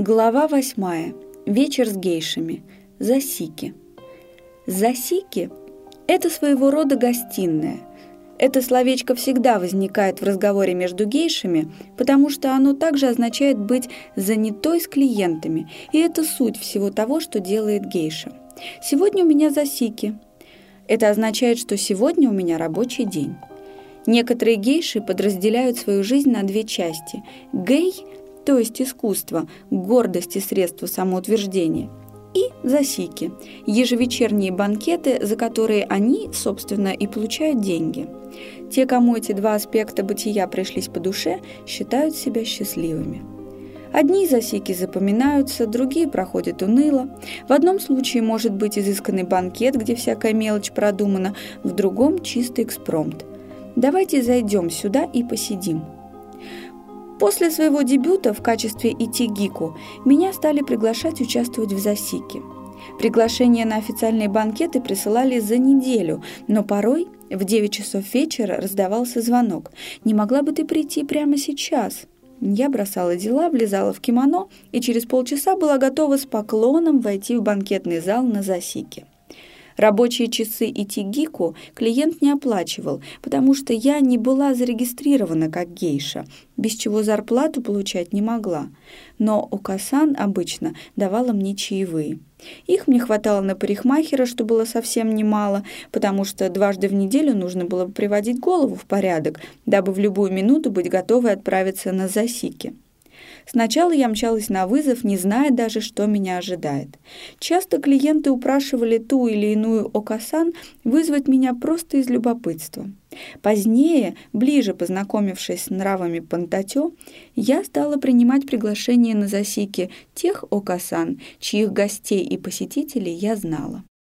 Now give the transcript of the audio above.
Глава восьмая. Вечер с гейшами. Засики. Засики – это своего рода гостиная. Это словечко всегда возникает в разговоре между гейшами, потому что оно также означает быть занятой с клиентами, и это суть всего того, что делает гейша. Сегодня у меня засики. Это означает, что сегодня у меня рабочий день. Некоторые гейши подразделяют свою жизнь на две части. Гей – то есть искусство, гордость и средство самоутверждения, и засики, ежевечерние банкеты, за которые они, собственно, и получают деньги. Те, кому эти два аспекта бытия пришлись по душе, считают себя счастливыми. Одни засики запоминаются, другие проходят уныло. В одном случае может быть изысканный банкет, где всякая мелочь продумана, в другом – чистый экспромт. Давайте зайдем сюда и посидим. После своего дебюта в качестве Итигику меня стали приглашать участвовать в Засике. Приглашения на официальные банкеты присылали за неделю, но порой в 9 часов вечера раздавался звонок. «Не могла бы ты прийти прямо сейчас?» Я бросала дела, влезала в кимоно и через полчаса была готова с поклоном войти в банкетный зал на Засике. Рабочие часы и тигику клиент не оплачивал, потому что я не была зарегистрирована как гейша, без чего зарплату получать не могла. Но Окасан обычно давала мне чаевые. Их мне хватало на парикмахера, что было совсем немало, потому что дважды в неделю нужно было приводить голову в порядок, дабы в любую минуту быть готовой отправиться на засики. Сначала я мчалась на вызов, не зная даже, что меня ожидает. Часто клиенты упрашивали ту или иную Окасан вызвать меня просто из любопытства. Позднее, ближе познакомившись с нравами Пантатё, я стала принимать приглашения на засеки тех Окасан, чьих гостей и посетителей я знала.